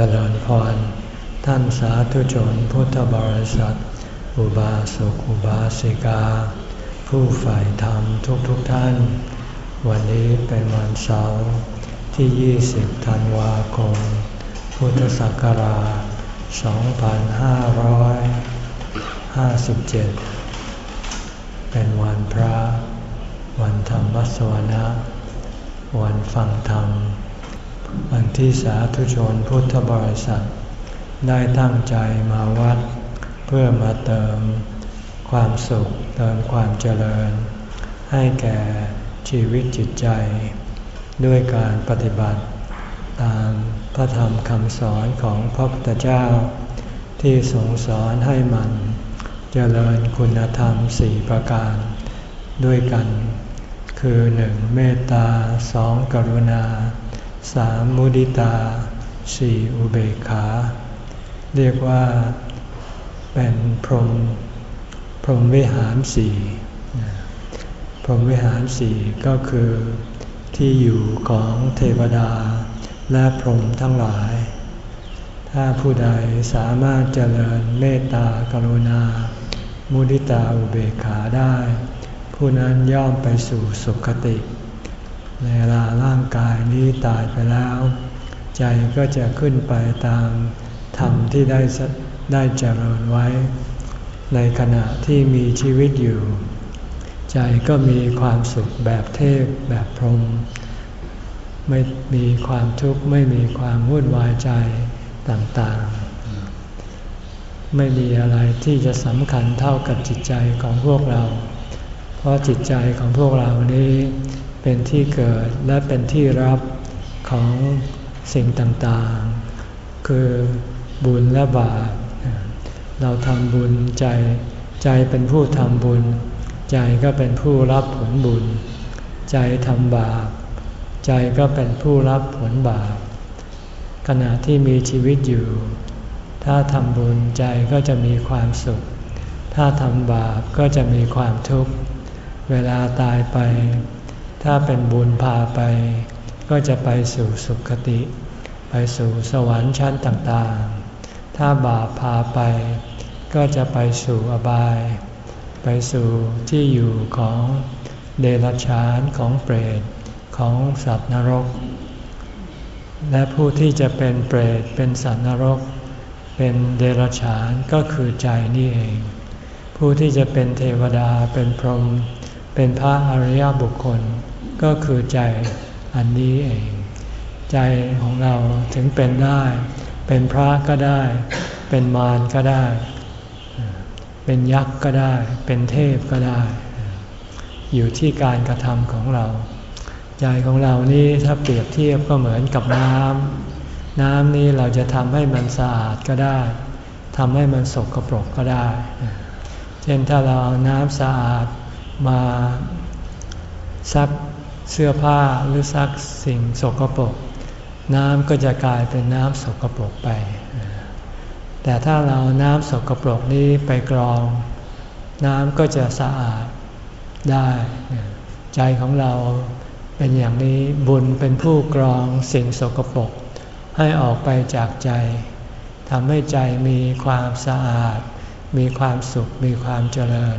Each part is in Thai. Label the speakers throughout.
Speaker 1: จริญพร ท่านสาธุชนพุทธบริษัท อุบาสกอุบาสิกา ผู้ฝ่ายธรรมทุกๆทท่าน วันนี้เป็นวันเสาร์ที่ 20 ธันวาคม พุทธศักราช 2557 เป็นวันพระ วันธรรมสวนะ วันฟังธรรม วันที่สาธุชนพุทธบริษัท ได้ตั้งใจมาวัด เพื่อมาเติมความสุขเติมความเจริญ ให้แก่ชีวิตจิตใจ ด้วยการปฏิบัติ ตามพระธรรมคำสอนของพระพุทธเจ้า ที่ทรงสอนให้มันเจริญคุณธรรมสี่ประการ ด้วยกัน คือหนึ่งเมตตาสองกรุณา สามมุดิตาสี่อุเบกขา เรียกว่าเป็นพรหมพรหมวิหารสี่พรหมวิหารสี่ก็คือที่อยู่ของเทวดาและพรหมทั้งหลาย ถ้าผู้ใดสามารถเจริญเมตตากรุณา มุดิตาอุเบกขาได้ ผู้นั้นย่อมไปสู่สุคติ เวลาร่างกายนี้ตายไปแล้ว ใจก็จะขึ้นไปตามธรรมที่ได้ได้เจริญไว้ ในขณะที่มีชีวิตอยู่ ใจก็มีความสุขแบบเทพแบบพรหมไม่มีความทุกข์ไม่มีความวุ่นวายใจต่างๆ ไม่มีอะไรที่จะสำคัญเท่ากับจิตใจของพวกเรา เพราะจิตใจของพวกเรานี้ เป็นที่เกิดและเป็นที่รับของสิ่งต่างๆ คือบุญและบาป เราทำบุญใจ ใจเป็นผู้ทำบุญ ใจก็เป็นผู้รับผลบุญ ใจทำบาป ใจก็เป็นผู้รับผลบาป ขณะที่มีชีวิตอยู่ ถ้าทำบุญใจก็จะมีความสุข ถ้าทำบาปก็จะมีความทุกข์ เวลาตายไป ถ้าเป็นบุญพาไป ก็จะไปสู่สุคติ ไปสู่สวรรค์ชั้นต่างๆ ถ้าบาปพาไป ก็จะไปสู่อบาย ไปสู่ที่อยู่ของเดรัจฉานของเปรตของสัตว์นรก และผู้ที่จะเป็นเปรตเป็นสัตว์นรก เป็นเดรัจฉานก็คือใจนี่เอง ผู้ที่จะเป็นเทวดาเป็นพรหม เป็นพระอริยบุคคล ก็คือใจอันนี้เอง ใจของเราถึงเป็นได้ เป็นพระก็ได้ เป็นมารก็ได้ เป็นยักษ์ก็ได้ เป็นเทพก็ได้ อยู่ที่การกระทำของเรา ใจของเรานี่ถ้าเปรียบเทียบก็เหมือนกับน้ำน้ำนี้เราจะทำให้มันสะอาดก็ได้ทำให้มันสกรปรกก็ได้ เช่นถ้าเราเอาน้ำสะอาด มาซักเสื้อผ้าหรือซักสิ่งสกปรกน้ำก็จะกลายเป็นน้ำสกปรกไป แต่ถ้าเราน้ำสกปรกนี้ไปกรอง น้ำก็จะสะอาดได้ ใจของเราเป็นอย่างนี้บุญเป็นผู้กรองสิ่งสกปรกให้ออกไปจากใจทำให้ใจมีความสะอาด มีความสุขมีความเจริญ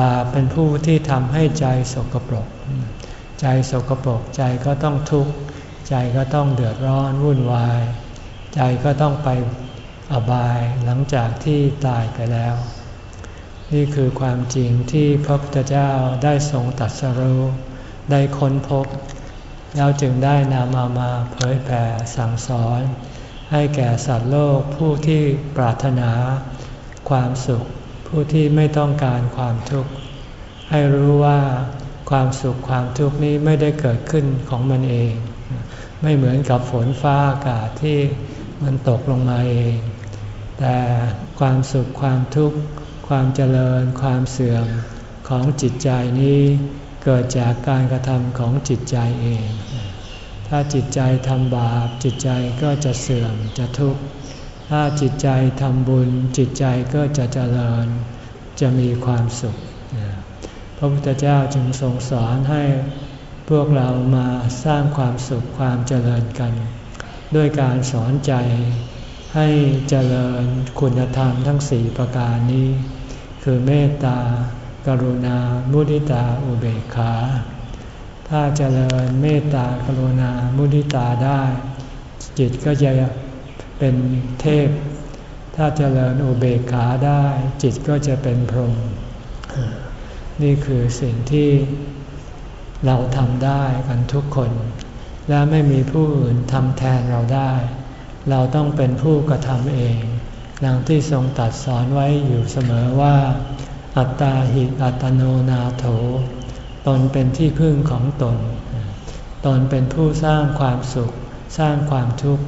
Speaker 1: บาปเป็นผู้ที่ทำให้ใจสกปรก ใจสกปรกใจก็ต้องทุกข์ ใจก็ต้องเดือดร้อนวุ่นวาย ใจก็ต้องไปอบายหลังจากที่ตายไปแล้ว นี่คือความจริงที่พระพุทธเจ้าได้ทรงตัดสรู้ได้ค้นพบ แล้วจึงได้นำเอามาเผยแผ่สั่งสอน ให้แก่สัตว์โลกผู้ที่ปรารถนา ความสุข ผู้ที่ไม่ต้องการความทุกข์ให้รู้ว่าความสุขความทุกข์นี้ไม่ได้เกิดขึ้นของมันเอง ไม่เหมือนกับฝนฟ้าอากาศที่มันตกลงมาเอง แต่ความสุขความทุกข์ ความเจริญ ความเสื่อมของจิตใจนี้เกิดจากการกระทำของจิตใจเอง ถ้าจิตใจทำบาปจิตใจก็จะเสื่อมจะทุกข์ ถ้าจิตใจทำบุญจิตใจก็จะเจริญ จะมีความสุข พระพุทธเจ้าจึงทรงสอนให้พวกเรามาสร้างความสุขความเจริญกัน ด้วยการสอนใจให้เจริญคุณธรรมทั้งสี่ประการนี้ คือเมตตา กรุณา มุทิตา อุเบกขา ถ้าเจริญเมตตากรุณา มุทิตาได้ จิตก็จะ เป็นเทพ ถ้าเจริญอุเบกขาได้จิตก็จะเป็นพรหมนี่คือสิ่งที่เราทำได้กันทุกคน และไม่มีผู้อื่นทำแทนเราได้ เราต้องเป็นผู้กระทำเองดังที่ทรงตัดสอนไว้อยู่เสมอว่า อัตตาหิอัตโนนาโถ ตนเป็นที่พึ่งของตน ตนเป็นผู้สร้างความสุข สร้างความทุกข์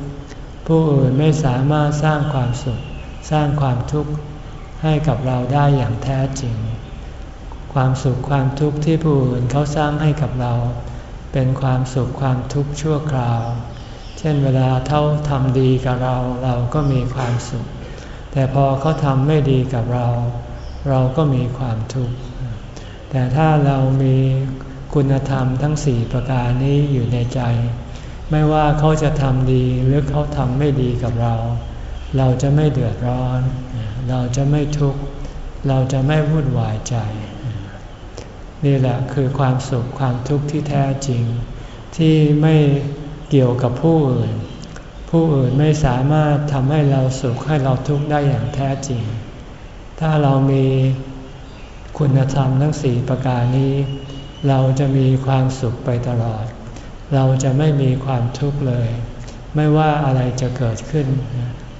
Speaker 1: ผู้อื่นไม่สามารถสร้างความสุข สร้างความทุกข์ให้กับเราได้อย่างแท้จริง ความสุขความทุกข์ที่ผู้อื่นเขาสร้างให้กับเรา เป็นความสุขความทุกข์ชั่วคราว เช่นเวลาเขาทำดีกับเราเราก็มีความสุข แต่พอเขาทำไม่ดีกับเรา เราก็มีความทุกข์ แต่ถ้าเรามีคุณธรรมทั้งสี่ประการนี้อยู่ในใจ ไม่ว่าเขาจะทำดีหรือเขาทำไม่ดีกับเรา เราจะไม่เดือดร้อน เราจะไม่ทุกข์ เราจะไม่วุ่นวายใจ นี่แหละคือความสุขความทุกข์ที่แท้จริง ที่ไม่เกี่ยวกับผู้อื่น ผู้อื่นไม่สามารถทำให้เราสุขให้เราทุกข์ได้อย่างแท้จริง ถ้าเรามีคุณธรรมทั้งสี่ประการนี้ เราจะมีความสุขไปตลอด เราจะไม่มีความทุกข์เลย ไม่ว่าอะไรจะเกิดขึ้น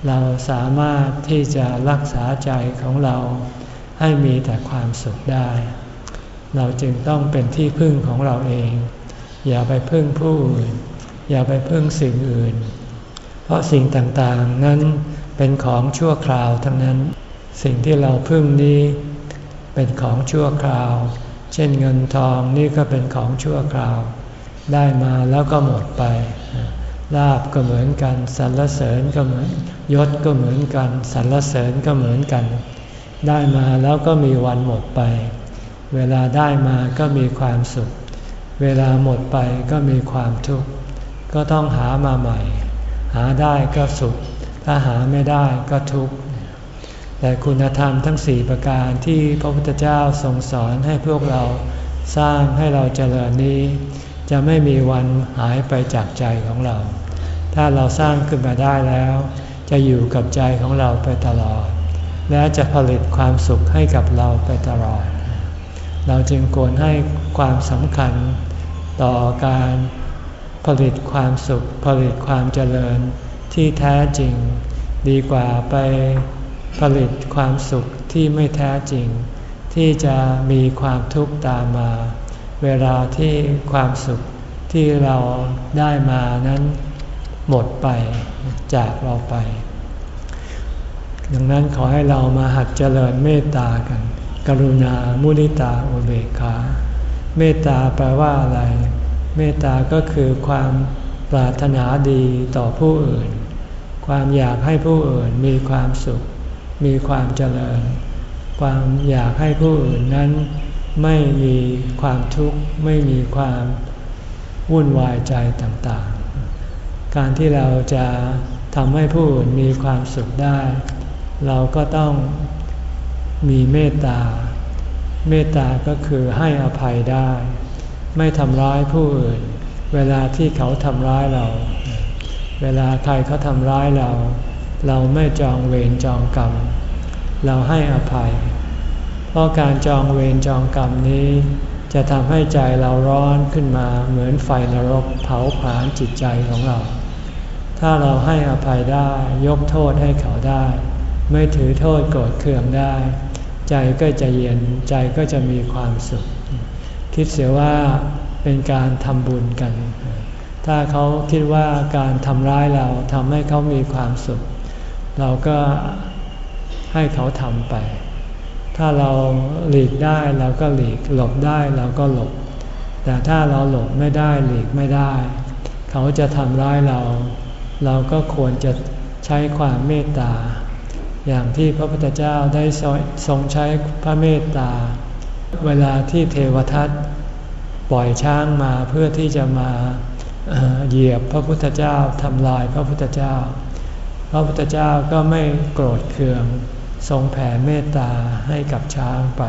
Speaker 1: เราสามารถที่จะรักษาใจของเราให้มีแต่ความสุขได้ เราจึงต้องเป็นที่พึ่งของเราเอง อย่าไปพึ่งผู้อื่น อย่าไปพึ่งสิ่งอื่น เพราะสิ่งต่างๆนั้นเป็นของชั่วคราวทั้งนั้น สิ่งที่เราพึ่งนี้เป็นของชั่วคราว เช่นเงินทองนี่ก็เป็นของชั่วคราว ได้มาแล้วก็หมดไป ลาบก็เหมือนกันสรรเสริญก็เหมือนยศก็เหมือนกันสรรเสริญก็เหมือนกัน ได้มาแล้วก็มีวันหมดไป เวลาได้มาก็มีความสุข เวลาหมดไปก็มีความทุกข์ ก็ต้องหามาใหม่ หาได้ก็สุข ถ้าหาไม่ได้ก็ทุกข์ แต่คุณธรรมทั้งสี่ประการที่พระพุทธเจ้าทรงสอนให้พวกเราสร้างให้เราเจริญนี้ จะไม่มีวันหายไปจากใจของเรา ถ้าเราสร้างขึ้นมาได้แล้ว จะอยู่กับใจของเราไปตลอด และจะผลิตความสุขให้กับเราไปตลอด เราจึงควรให้ความสำคัญต่อการผลิตความสุข ผลิตความเจริญที่แท้จริง ดีกว่าไปผลิตความสุขที่ไม่แท้จริง ที่จะมีความทุกข์ตามมา เวลาที่ความสุขที่เราได้มานั้นหมดไปจากเราไป ดังนั้นขอให้เรามาหัดเจริญเมตตากัน กรุณา มุนิตาอุเบกขา เมตตาแปลว่าอะไร เมตตาก็คือความปรารถนาดีต่อผู้อื่น ความอยากให้ผู้อื่นมีความสุข มีความเจริญ ความอยากให้ผู้อื่นนั้น ไม่มีความทุกข์ไม่มีความวุ่นวายใจต่างๆ การที่เราจะทำให้ผู้อื่นมีความสุขได้ เราก็ต้องมีเมตตา เมตตาก็คือให้อภัยได้ ไม่ทำร้ายผู้อื่น เวลาที่เขาทำร้ายเรา เวลาใครเขาทำร้ายเรา เราไม่จองเวรจองกรรม เราให้อภัย ราะการจองเวรจองกรรมนี้ จะทำให้ใจเราร้อนขึ้นมาเหมือนไฟนรกเผาผลาญจิตใจของเรา ถ้าเราให้อภัยได้ยกโทษให้เขาได้ ไม่ถือโทษโกรธเคืองได้ ใจก็จะเย็นใจก็จะมีความสุข คิดเสียว่าเป็นการทำบุญกัน ถ้าเขาคิดว่าการทำร้ายเราทำให้เขามีความสุข เราก็ให้เขาทำไป ถ้าเราหลีกได้เราก็หลีกหลบได้เราก็หลบ แต่ถ้าเราหลบไม่ได้หลีกไม่ได้ เขาจะทำร้ายเรา เราก็ควรจะใช้ความเมตตา อย่างที่พระพุทธเจ้าได้ทรงใช้พระเมตตา เวลาที่เทวทัตปล่อยช้างมาเพื่อที่จะมาเหยียบพระพุทธเจ้าทำลายพระพุทธเจ้า พระพุทธเจ้าก็ไม่โกรธเคือง ทรงแผ่เมตตาให้กับช้างไป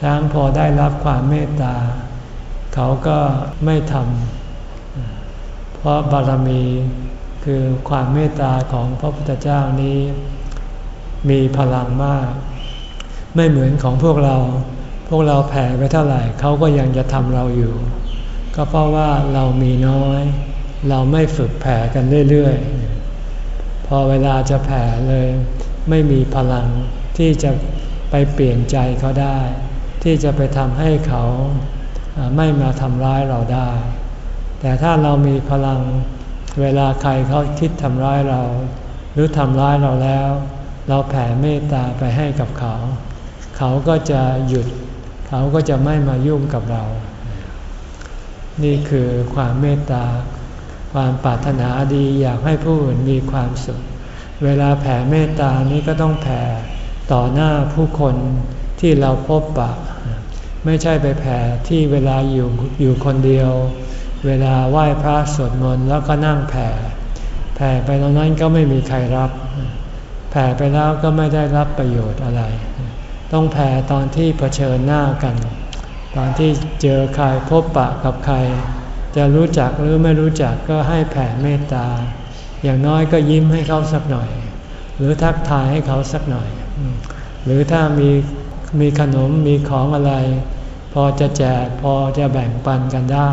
Speaker 1: ช้างพอได้รับความเมตตา เขาก็ไม่ทำเพราะบารมีคือความเมตตาของพระพุทธเจ้านี้ มีพลังมาก ไม่เหมือนของพวกเรา พวกเราแผ่ไปเท่าไหร่เขาก็ยังจะทำเราอยู่ ก็เพราะว่าเรามีน้อย เราไม่ฝึกแผ่กันเรื่อยๆ พอเวลาจะแผ่เลย ไม่มีพลังที่จะไปเปลี่ยนใจเขาได้ ที่จะไปทำให้เขาไม่มาทำร้ายเราได้ แต่ถ้าเรามีพลังเวลาใครเขาคิดทำร้ายเรา หรือทำร้ายเราแล้ว เราแผ่เมตตาไปให้กับเขา เขาก็จะหยุด เขาก็จะไม่มายุ่งกับเรา นี่คือความเมตตา ความปรารถนาดีอยากให้ผู้อื่นมีความสุข เวลาแผ่เมตตานี้ก็ต้องแผ่ต่อหน้าผู้คนที่เราพบปะ ไม่ใช่ไปแผ่ที่เวลาอยู่อยู่คนเดียว เวลาไหว้พระสวดมนต์แล้วก็นั่งแผ่ แผ่ไปตรงนั้นก็ไม่มีใครรับ แผ่ไปแล้วก็ไม่ได้รับประโยชน์อะไร ต้องแผ่ตอนที่เผชิญหน้ากัน ตอนที่เจอใครพบปะกับใคร จะรู้จักหรือไม่รู้จักก็ให้แผ่เมตตา อย่างน้อยก็ยิ้มให้เขาสักหน่อย หรือทักทายให้เขาสักหน่อย หรือถ้ามีมีขนมมีของอะไร พอจะแจกพอจะแบ่งปันกันได้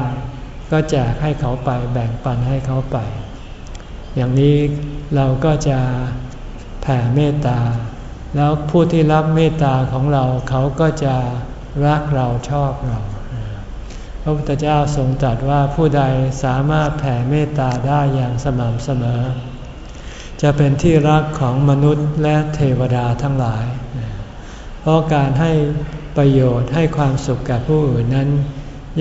Speaker 1: ก็แจกให้เขาไปแบ่งปันให้เขาไป อย่างนี้เราก็จะแผ่เมตตา แล้วผู้ที่รับเมตตาของเราเขาก็จะรักเราชอบเรา พระพุทธเจ้าทรงตรัสว่าผู้ใดสามารถแผ่เมตตาได้อย่างสม่ำเสมอ จะเป็นที่รักของมนุษย์และเทวดาทั้งหลาย เพราะการให้ประโยชน์ให้ความสุขแก่ผู้อื่นนั้น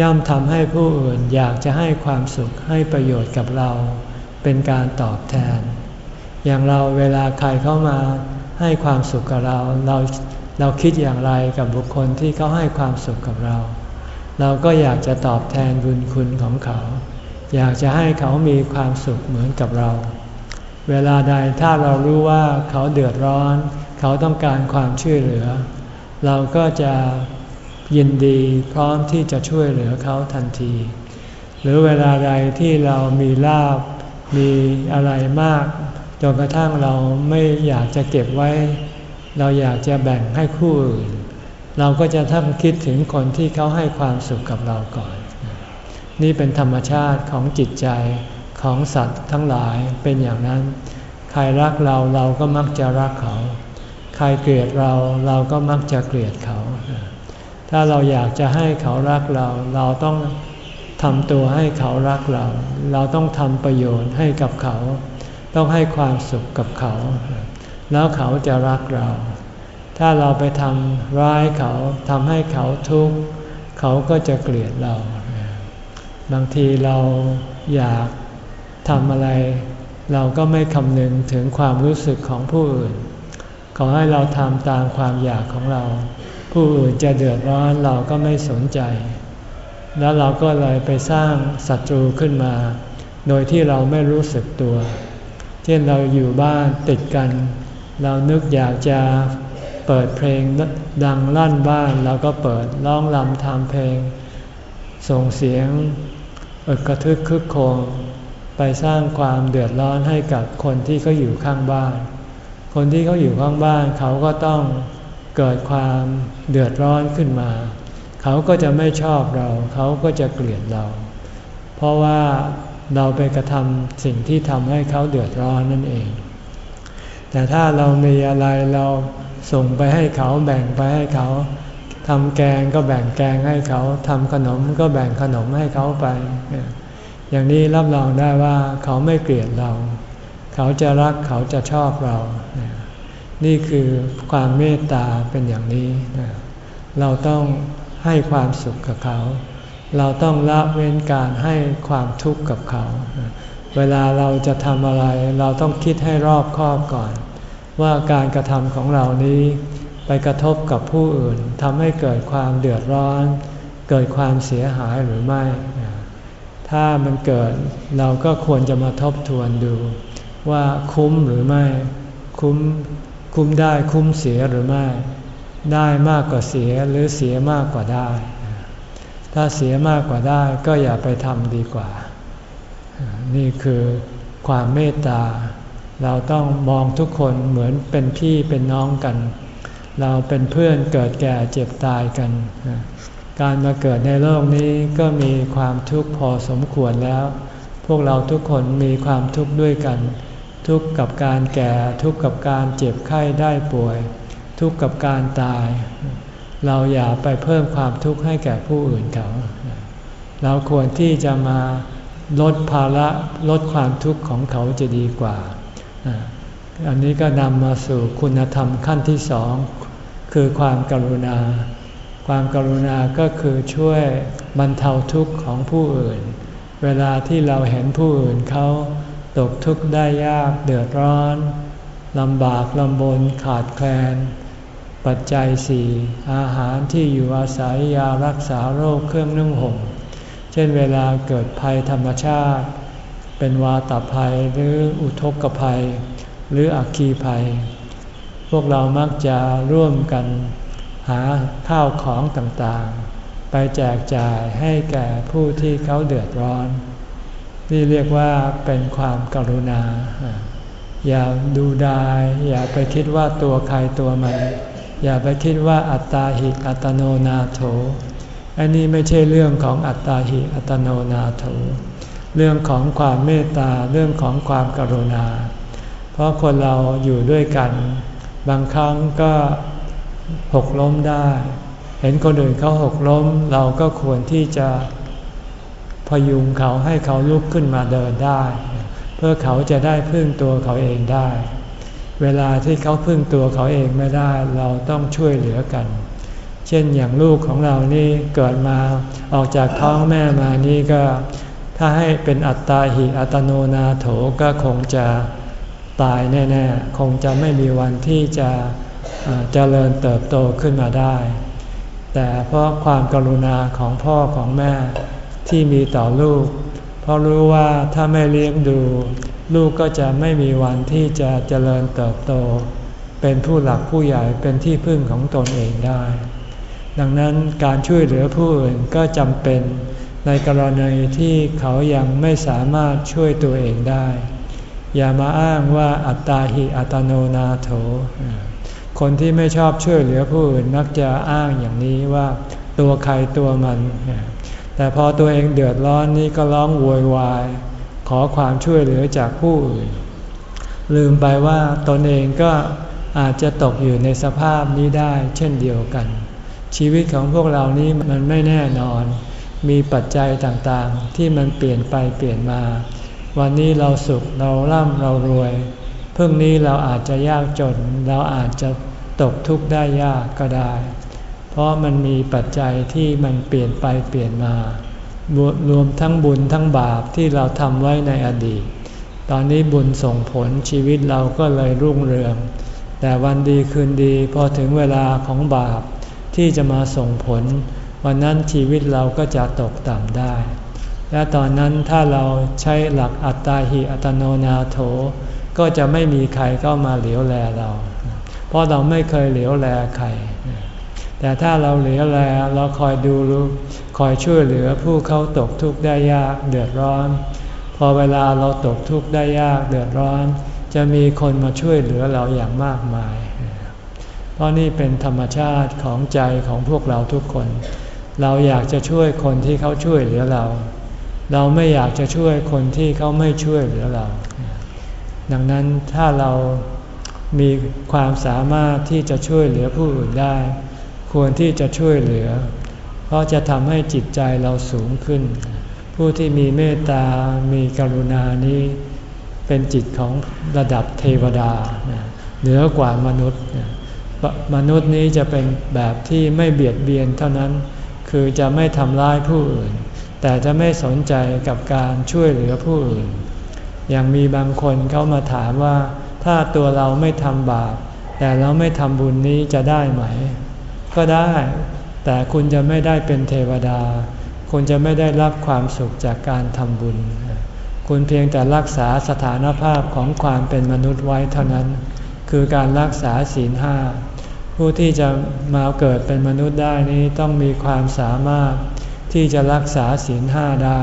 Speaker 1: ย่อมทำให้ผู้อื่นอยากจะให้ความสุขให้ประโยชน์กับเรา เป็นการตอบแทน อย่างเราเวลาใครเข้ามาให้ความสุขกับเราเราเราคิดอย่างไรกับบุคคลที่เขาให้ความสุขกับเรา เราก็อยากจะตอบแทนบุญคุณของเขา อยากจะให้เขามีความสุขเหมือนกับเรา เวลาใดถ้าเรารู้ว่าเขาเดือดร้อน เขาต้องการความช่วยเหลือ เราก็จะยินดีพร้อมที่จะช่วยเหลือเขาทันที หรือเวลาใดที่เรามีลาบมีอะไรมากจนกระทั่งเราไม่อยากจะเก็บไว้ เราอยากจะแบ่งให้คู่อื่น เราก็จะท่าคิดถึงคนที่เขาให้ความสุขกับเราก่อน นี่เป็นธรรมชาติของจิตใจของสัตว์ทั้งหลายเป็นอย่างนั้น ใครรักเราเราก็มักจะรักเขา ใครเกลียดเราเราก็มักจะเกลียดเขา ถ้าเราอยากจะให้เขารักเราเราต้องทำตัวให้เขารักเรา เราต้องทำประโยชน์ให้กับเขา ต้องให้ความสุขกับเขา แล้วเขาจะรักเรา ถ้าเราไปทำร้ายเขาทำให้เขาทุกข์เขาก็จะเกลียดเรา บางทีเราอยากทำอะไร เราก็ไม่คำนึงถึงความรู้สึกของผู้อื่น ขอให้เราทำตามความอยากของเรา ผู้อื่นจะเดือดร้อนเราก็ไม่สนใจ แล้วเราก็เลยไปสร้างศัตรูขึ้นมา โดยที่เราไม่รู้สึกตัว เช่นเราอยู่บ้านติดกัน เรานึกอยากจะ เปิดเพลงดังลั่นบ้านเราก็เปิดร้องลำทำเพลง ส่งเสียงอึกกระทึกคึกโคงไปสร้างความเดือดร้อนให้กับคนที่เขาอยู่ข้างบ้าน คนที่เขาอยู่ข้างบ้านเขาก็ต้องเกิดความเดือดร้อนขึ้นมา เขาก็จะไม่ชอบเรา เขาก็จะเกลียดเรา เพราะว่าเราไปกระทำสิ่งที่ทำให้เขาเดือดร้อนนั่นเอง แต่ถ้าเรามีอะไรเราส่งไปให้เขาแบ่งไปให้เขาทำแกงก็แบ่งแกงให้เขาทำขนมก็แบ่งขนมให้เขาไป อย่างนี้รับรองได้ว่าเขาไม่เกลียดเรา เขาจะรักเขาจะชอบเรา นี่คือความเมตตาเป็นอย่างนี้ เราต้องให้ความสุขกับเขา เราต้องละเว้นการให้ความทุกข์กับเขา เวลาเราจะทำอะไร เราต้องคิดให้รอบคอบก่อน ว่าการกระทำของเรานี้ไปกระทบกับผู้อื่นทำให้เกิดความเดือดร้อน เกิดความเสียหายหรือไม่ ถ้ามันเกิดเราก็ควรจะมาทบทวนดู ว่าคุ้มหรือไม่ คุ้มคุ้มได้คุ้มเสียหรือไม่ ได้มากกว่าเสียหรือเสียมากกว่าได้ ถ้าเสียมากกว่าได้ก็อย่าไปทำดีกว่า นี่คือความเมตตา เราต้องมองทุกคนเหมือนเป็นพี่เป็นน้องกัน เราเป็นเพื่อนเกิดแก่เจ็บตายกัน การมาเกิดในโลกนี้ก็มีความทุกข์พอสมควรแล้ว พวกเราทุกคนมีความทุกข์ด้วยกัน ทุกข์กับการแก่ทุกข์กับการเจ็บไข้ได้ป่วย ทุกข์กับการตาย เราอย่าไปเพิ่มความทุกข์ให้แก่ผู้อื่นเขา เราควรที่จะมา ลดภาระลดความทุกข์ของเขาจะดีกว่า อันนี้ก็นำมาสู่คุณธรรมขั้นที่สอง คือความกรุณา ความกรุณาก็คือช่วยบรรเทาทุกข์ของผู้อื่น เวลาที่เราเห็นผู้อื่นเขาตกทุกข์ได้ยากเดือดร้อนลำบากลำบนขาดแคลน ปัจจัยสี่อาหารที่อยู่อาศัยยารักษาโรคเครื่องนุ่งห่ม เช่นเวลาเกิดภัยธรรมชาติ เป็นวาตภัยหรืออุทกภัย หรืออัคคีภัย พวกเรามักจะร่วมกันหาข้าวของต่างๆ ไปแจกจ่ายให้แก่ผู้ที่เขาเดือดร้อน นี่เรียกว่าเป็นความกรุณา อย่าดูดาย อย่าไปคิดว่าตัวใครตัวมัน อย่าไปคิดว่าอัตตาหิตอัตโนนาโถ อันนี้ไม่ใช่เรื่องของอัตตาหิอัตโนนาโถเรื่องของความเมตตาเรื่องของความกรุณา เพราะคนเราอยู่ด้วยกัน บางครั้งก็หกล้มได้ เห็นคนอื่นเขาหกล้ม เราก็ควรที่จะพยุงเขาให้เขาลุกขึ้นมาเดินได้ เพื่อเขาจะได้พึ่งตัวเขาเองได้ เวลาที่เขาพึ่งตัวเขาเองไม่ได้ เราต้องช่วยเหลือกัน เช่นอย่างลูกของเรานี่เกิดมาออกจากท้องแม่มานี่ก็ถ้าให้เป็นอัตตาหิอัตโนนาโถก็คงจะตายแน่ๆ คงจะไม่มีวันที่จะเจริญเติบโตขึ้นมาได้ แต่เพราะความกรุณาของพ่อของแม่ที่มีต่อลูก เพราะรู้ว่าถ้าไม่เลี้ยงดู ลูกก็จะไม่มีวันที่จะเจริญเติบโต เป็นผู้หลักผู้ใหญ่เป็นที่พึ่งของตนเองได้ ดังนั้นการช่วยเหลือผู้อื่นก็จำเป็นในกรณีที่เขายังไม่สามารถช่วยตัวเองได้ อย่ามาอ้างว่าอัตตาหิอัตโนนาโถ คนที่ไม่ชอบช่วยเหลือผู้อื่นมักจะอ้างอย่างนี้ว่าตัวใครตัวมัน แต่พอตัวเองเดือดร้อนนี่ก็ร้องโวยวาย ขอความช่วยเหลือจากผู้อื่น ลืมไปว่าตนเองก็อาจจะตกอยู่ในสภาพนี้ได้เช่นเดียวกัน ชีวิตของพวกเรานี้มันไม่แน่นอน มีปัจจัยต่างๆ ที่มันเปลี่ยนไปเปลี่ยนมา วันนี้เราสุขเราร่ำเรารวยพรุ่งนี้เราอาจจะยากจน เราอาจจะตกทุกข์ได้ยากก็ได้ เพราะมันมีปัจจัยที่มันเปลี่ยนไปเปลี่ยนมารวมทั้งบุญทั้งบาปที่เราทำไว้ในอดีต ตอนนี้บุญส่งผลชีวิตเราก็เลยรุ่งเรือง แต่วันดีคืนดีพอถึงเวลาของบาป ที่จะมาส่งผล วันนั้นชีวิตเราก็จะตกต่ำได้ และตอนนั้นถ้าเราใช้หลักอัตตาหิอัตโนนาโถ ก็จะไม่มีใครเข้ามาเหลียวแลเรา เพราะเราไม่เคยเหลียวแลใคร แต่ถ้าเราเหลือแลเราคอยดูรู้คอยช่วยเหลือผู้เขาตกทุกข์ได้ยากเดือดร้อน พอเวลาเราตกทุกข์ได้ยากเดือดร้อน จะมีคนมาช่วยเหลือเราอย่างมากมาย เพราะนี่เป็นธรรมชาติของใจของพวกเราทุกคน เราอยากจะช่วยคนที่เขาช่วยเหลือเรา เราไม่อยากจะช่วยคนที่เขาไม่ช่วยเหลือเรา ดังนั้นถ้าเรามีความสามารถที่จะช่วยเหลือผู้อื่นได้ ควรที่จะช่วยเหลือ เพราะจะทำให้จิตใจเราสูงขึ้น ผู้ที่มีเมตตา มีกรุณานี้ เป็นจิตของระดับเทวดา เหนือกว่ามนุษย์ มนุษย์นี้จะเป็นแบบที่ไม่เบียดเบียนเท่านั้น คือจะไม่ทำร้ายผู้อื่น แต่จะไม่สนใจกับการช่วยเหลือผู้อื่น อย่างมีบางคนเขามาถามว่า ถ้าตัวเราไม่ทำบาป แต่เราไม่ทำบุญนี้จะได้ไหม ก็ได้ แต่คุณจะไม่ได้เป็นเทวดาคคุณจะไม่ได้รับความสุขจากการทำบุญ คุณเพียงแต่รักษาสถานภาพของความเป็นมนุษย์ไว้เท่านั้น คือการรักษาศีลห้า ผู้ที่จะมาเกิดเป็นมนุษย์ได้นี้ต้องมีความสามารถที่จะรักษาศีลห้าได้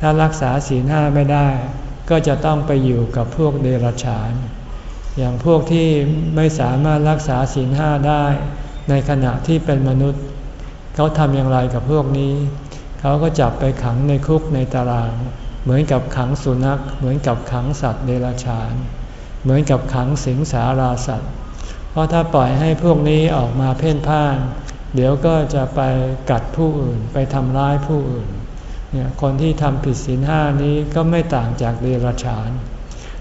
Speaker 1: ถ้ารักษาศีลห้าไม่ได้ ก็จะต้องไปอยู่กับพวกเดรัจฉาน อย่างพวกที่ไม่สามารถรักษาศีลห้าได้ ในขณะที่เป็นมนุษย์ เขาทำอย่างไรกับพวกนี้ เขาก็จับไปขังในคุกในตาราง เหมือนกับขังสุนัข เหมือนกับขังสัตว์เดรัจฉาน เหมือนกับขังสิงสาราสัตว์ ราะถ้าปล่อยให้พวกนี้ออกมาเพ่นพ่าน เดี๋ยวก็จะไปกัดผู้อื่นไปทำร้ายผู้อื่นเนี่ยคนที่ทำผิดศีลห้านี้ก็ไม่ต่างจากเดรัจฉาน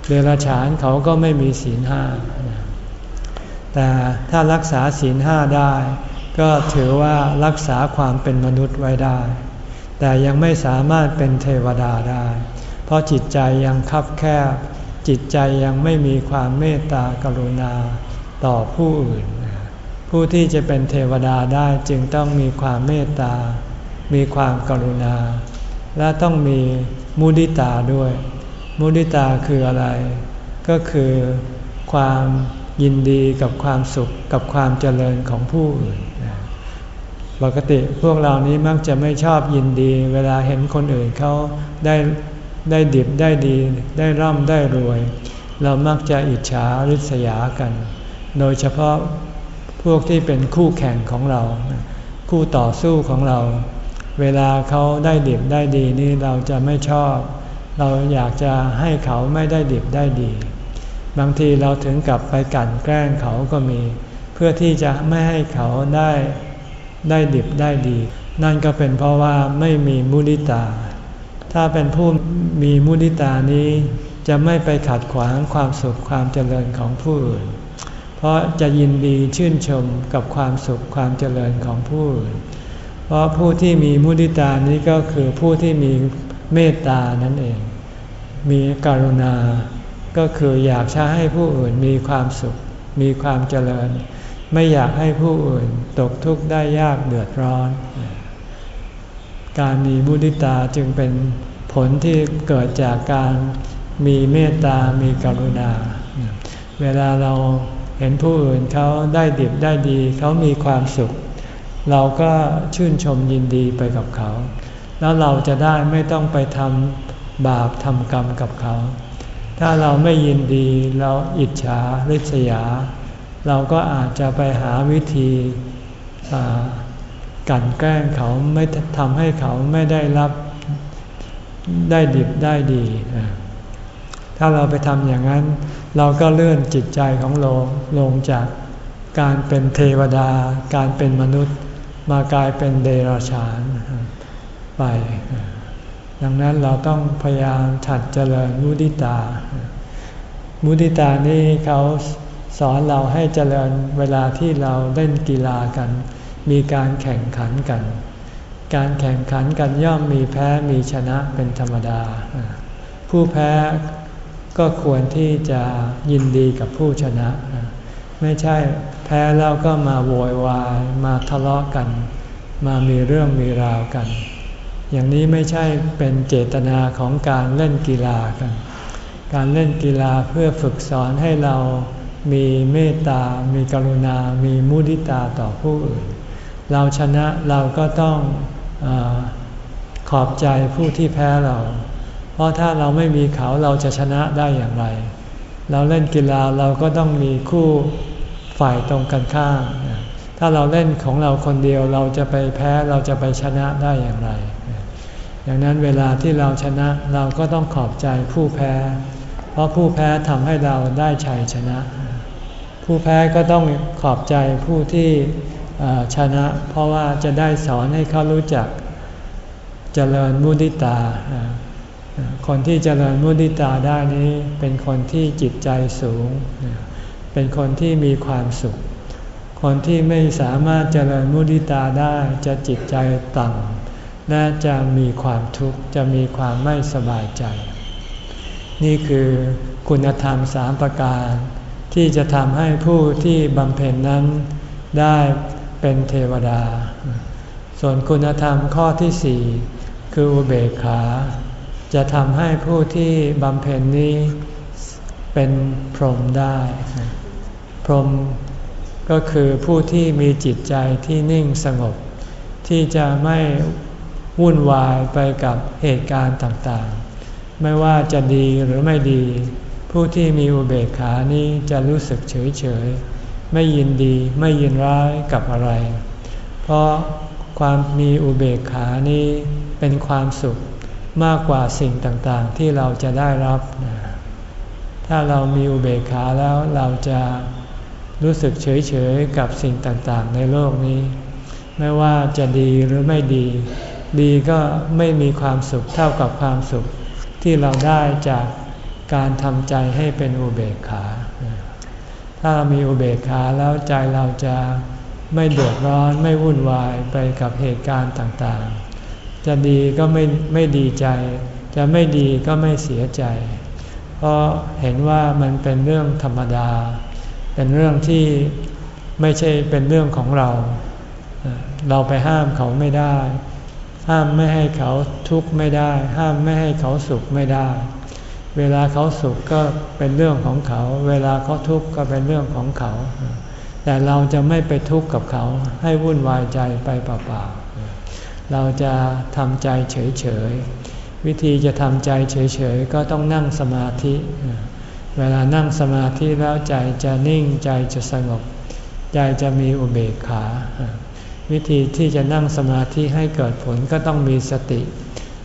Speaker 1: เดรัจฉานเขาก็ไม่มีศีลห้า แต่ถ้ารักษาศีลห้าได้ ก็ถือว่ารักษาความเป็นมนุษย์ไว้ได้ แต่ยังไม่สามารถเป็นเทวดาได้ เพราะจิตใจยังคับแคบ จิตใจยังไม่มีความเมตตากรุณา ต่อผู้อื่น ผู้ที่จะเป็นเทวดาได้จึงต้องมีความเมตตา มีความกรุณา และต้องมีมุดิตาด้วย มุดิตาคืออะไร ก็คือความยินดีกับความสุขกับความเจริญของผู้อื่นปกติพวกเรานี้มักจะไม่ชอบยินดี เวลาเห็นคนอื่นเขาได้ได้ดิบได้ดี ได้ร่ำได้รวย เรามักจะอิจฉาริษยากัน โดยเฉพาะพวกที่เป็นคู่แข่งของเรา คู่ต่อสู้ของเรา เวลาเขาได้ดิบได้ดีนี่เราจะไม่ชอบ เราอยากจะให้เขาไม่ได้ดิบได้ดี บางทีเราถึงกับไปกั่นแกล้งเขาก็มี เพื่อที่จะไม่ให้เขาได้ได้ดิบได้ดี นั่นก็เป็นเพราะว่าไม่มีมุนิตา ถ้าเป็นผู้มีมุนิตานี้จะไม่ไปขัดขวางความสุขความเจริญของผู้อื่น ราะจะยินดีชื่นชมกับความสุขความเจริญของผู้อื่น เพราะผู้ที่มีมุนิตานี้ก็คือผู้ที่มีเมตตานั่นเอง มีกรุณา ก็คืออยากจะให้ผู้อื่นมีความสุข มีความเจริญ ไม่อยากให้ผู้อื่นตกทุกข์ได้ยากเดือดร้อน การมีมุนิตาจึงเป็นผลที่เกิดจากการมีเมตตา มีกรุณา เวลาเรา เห็นผู้อื่นเขาได้ดิบได้ดีเขามีความสุข เราก็ชื่นชมยินดีไปกับเขา แล้วเราจะได้ไม่ต้องไปทำบาปทำกรรมกับเขา ถ้าเราไม่ยินดีเราอิจฉาริษยา เราก็อาจจะไปหาวิธีกันแกล้งเขาไม่ทำให้เขาไม่ได้รับได้ดิบได้ดี ถ้าเราไปทำอย่างนั้น เราก็เลื่อนจิตใจของเราลงจากการเป็นเทวดา การเป็นมนุษย์ มากลายเป็นเดรัจฉานไป ดังนั้นเราต้องพยายามฉัดเจริญมุติตา มุติตานี่เขาสอนเราให้เจริญเวลาที่เราเล่นกีฬากัน มีการแข่งขันกัน การแข่งขันกันย่อมมีแพ้มีชนะเป็นธรรมดา ผู้แพ้ ก็ควรที่จะยินดีกับผู้ชนะ ไม่ใช่แพ้แล้วก็มาโวยวายมาทะเลาะกัน มามีเรื่องมีราวกัน อย่างนี้ไม่ใช่เป็นเจตนาของการเล่นกีฬากัน การเล่นกีฬาเพื่อฝึกสอนให้เรามีเมตตา มีกรุณา มีมุทิตาต่อผู้อื่น เราชนะเราก็ต้องอขอบใจผู้ที่แพ้เรา เพราะถ้าเราไม่มีเขาเราจะชนะได้อย่างไร เราเล่นกีฬาเราก็ต้องมีคู่ฝ่ายตรงกันข้าม ถ้าเราเล่นของเราคนเดียวเราจะไปแพ้เราจะไปชนะได้อย่างไร อย่างนั้นเวลาที่เราชนะเราก็ต้องขอบใจผู้แพ้ เพราะผู้แพ้ทำให้เราได้ชัยชนะ ผู้แพ้ก็ต้องขอบใจผู้ที่ชนะ เพราะว่าจะได้สอนให้เขารู้จักเจริญมุติตา คนที่เจริญมุติตาได้นี้เป็นคนที่จิตใจสูง เป็นคนที่มีความสุข คนที่ไม่สามารถเจริญมุติตาได้จะจิตใจต่ำและจะมีความทุกข์จะมีความไม่สบายใจ นี่คือคุณธรรมสามประการ ที่จะทำให้ผู้ที่บำเพ็ญนั้นได้เป็นเทวดา ส่วนคุณธรรมข้อที่สี่คืออุเบกขา จะทำให้ผู้ที่บำเพ็ญนี้เป็นพรหมได้ พรหมก็คือผู้ที่มีจิตใจที่นิ่งสงบ ที่จะไม่วุ่นวายไปกับเหตุการณ์ต่างๆ ไม่ว่าจะดีหรือไม่ดี ผู้ที่มีอุเบกขานี้จะรู้สึกเฉยๆ ไม่ยินดีไม่ยินร้ายกับอะไร เพราะความมีอุเบกขานี้เป็นความสุข มากกว่าสิ่งต่างๆที่เราจะได้รับ ถ้าเรามีอุเบกขาแล้วเราจะรู้สึกเฉยๆกับสิ่งต่างๆ ในโลกนี้ ไม่ว่าจะดีหรือไม่ดี ดีก็ไม่มีความสุขเท่ากับความสุขที่เราได้จากการทำใจให้เป็นอุเบกขา ถ้าเรามีอุเบกขาแล้วใจเราจะไม่เดือดร้อนไม่วุ่นวายไปกับเหตุการณ์ต่างๆ จะดีก็ไม่ไม่ดีใจ จะไม่ดีก็ไม่เสียใจ เพราะเห็นว่ามันเป็นเรื่องธรรมดา เป็นเรื่องที่ไม่ใช่เป็นเรื่องของเรา เราไปห้ามเขาไม่ได้ ห้ามไม่ให้เขาทุกข์ไม่ได้ ห้ามไม่ให้เขาสุขไม่ได้ เวลาเขาสุขก็เป็นเรื่องของเขา เวลาเขาทุกข์ก็เป็นเรื่องของเขา แต่เราจะไม่ไปทุกข์กับเขา ให้วุ่นวายใจไปเปล่าๆ เราจะทำใจเฉยๆ วิธีจะทำใจเฉยๆ ก็ต้องนั่งสมาธิ เวลานั่งสมาธิแล้วใจจะนิ่งใจจะสงบ ใจจะมีอุเบกขา วิธีที่จะนั่งสมาธิให้เกิดผลก็ต้องมีสติ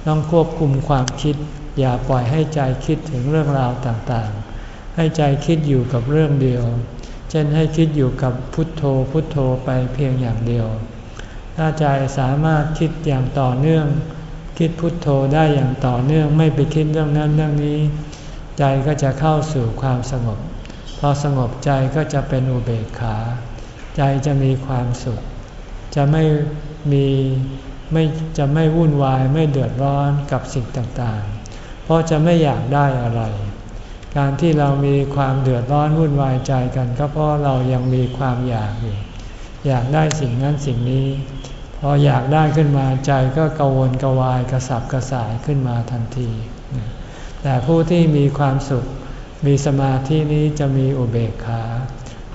Speaker 1: ต้องควบคุมความคิด อย่าปล่อยให้ใจคิดถึงเรื่องราวต่างๆ ให้ใจคิดอยู่กับเรื่องเดียว เช่นให้คิดอยู่กับพุทโธพุทโธไปเพียงอย่างเดียว ถ้าใจสามารถคิดอย่างต่อเนื่อง คิดพุทโธได้อย่างต่อเนื่อง ไม่ไปคิดเรื่องนั้นเรื่องนี้ ใจก็จะเข้าสู่ความสงบ พอสงบใจก็จะเป็นอุเบกขา ใจจะมีความสุข จะไม่มีไม่จะไม่วุ่นวายไม่เดือดร้อนกับสิ่งต่างๆ เพราะจะไม่อยากได้อะไร การที่เรามีความเดือดร้อนวุ่นวายใจกัน ก็เพราะเรายังมีความอยากอยู่อยากได้สิ่งนั้นสิ่งนี้ พออยากได้ขึ้นมาใจก็กังวลกวายกระสับกระส่ายขึ้นมาทันที แต่ผู้ที่มีความสุขมีสมาธินี้จะมีอุเบกขา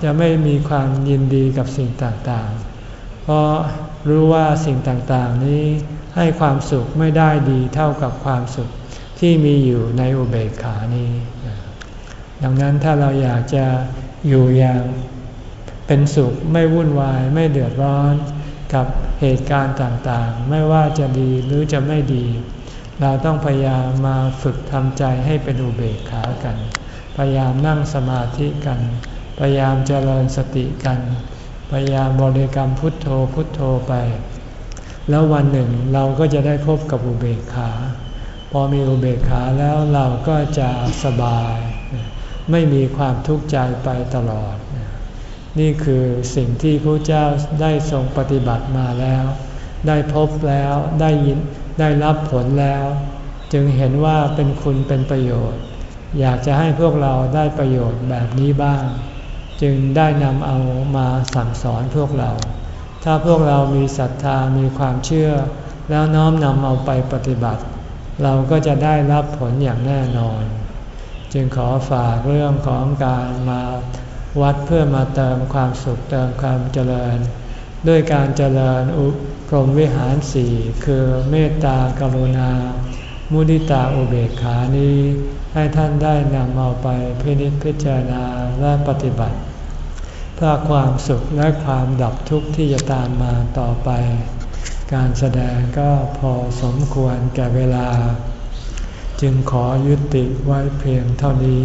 Speaker 1: จะไม่มีความยินดีกับสิ่งต่างๆ เพราะรู้ว่าสิ่งต่างๆนี้ให้ความสุขไม่ได้ดีเท่ากับความสุขที่มีอยู่ในอุเบกขานี้ ดังนั้นถ้าเราอยากจะอยู่อย่างเป็นสุขไม่วุ่นวายไม่เดือดร้อน กับเหตุการณ์ต่างๆ ไม่ว่าจะดีหรือจะไม่ดี เราต้องพยายามมาฝึกทำใจให้เป็นอุเบกขากัน พยายามนั่งสมาธิกัน พยายามเจริญสติกัน พยายามบริกรรมพุทโธพุทโธไป แล้ววันหนึ่งเราก็จะได้พบกับอุเบกขา พอมีอุเบกขาแล้วเราก็จะสบาย ไม่มีความทุกข์ใจไปตลอด นี่คือสิ่งที่พระเจ้าได้ทรงปฏิบัติมาแล้ว ได้พบแล้วได้ยินได้รับผลแล้ว จึงเห็นว่าเป็นคุณเป็นประโยชน์ อยากจะให้พวกเราได้ประโยชน์แบบนี้บ้าง จึงได้นำเอามาสั่งสอนพวกเรา ถ้าพวกเรามีศรัทธามีความเชื่อ แล้วน้อมนำเอาไปปฏิบัติ เราก็จะได้รับผลอย่างแน่นอน จึงขอฝากเรื่องของการมา วัดเพื่อมาเติมความสุขเติมความเจริญ ด้วยการเจริญอุพรหมวิหารสี่คือเมตตากรุณา มุดิตาอุเบกขานี้ ให้ท่านได้นำเอาไปพินิจพิจารณาและปฏิบัติ เพื่อความสุขและความดับทุกข์ที่จะตามมาต่อไป การแสดงก็พอสมควรแก่เวลา จึงขอยุติไว้เพียงเท่านี้